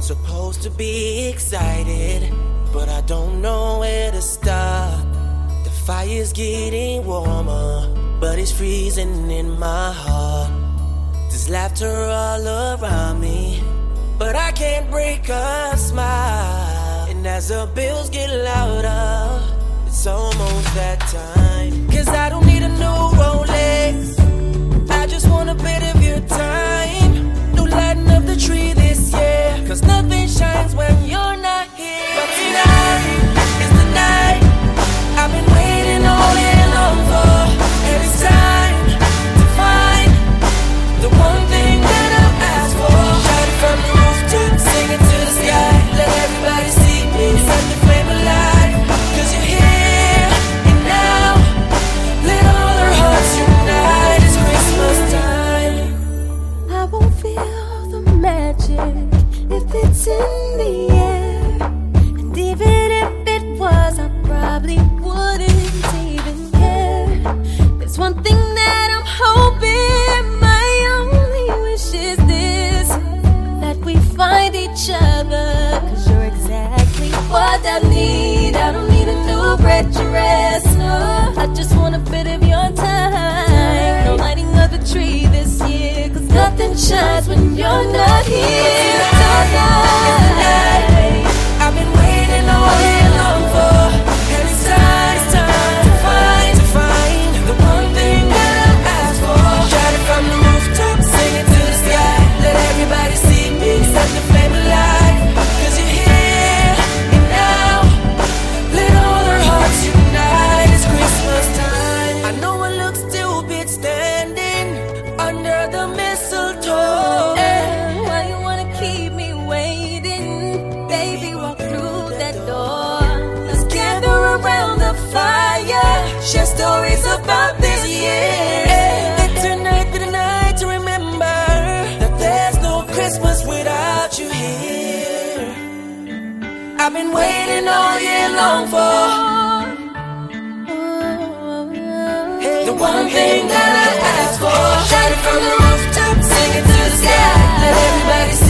I'm supposed to be excited, but I don't know where to start. The fire's getting warmer, but it's freezing in my heart. There's laughter all around me, but I can't break a smile. And as the bills get louder, it's almost that time. Cause I don't need a new Rolex. That I'm hoping, my only wish is this that we find each other. Cause you're exactly what I need. I don't need a new dress, no. I just want a bit of your time. Lighting of the tree this year, cause nothing shines when you're not here I've been waiting all year long for the one thing that I asked for. Shout it from the rooftop, sing it to the sky. Let everybody see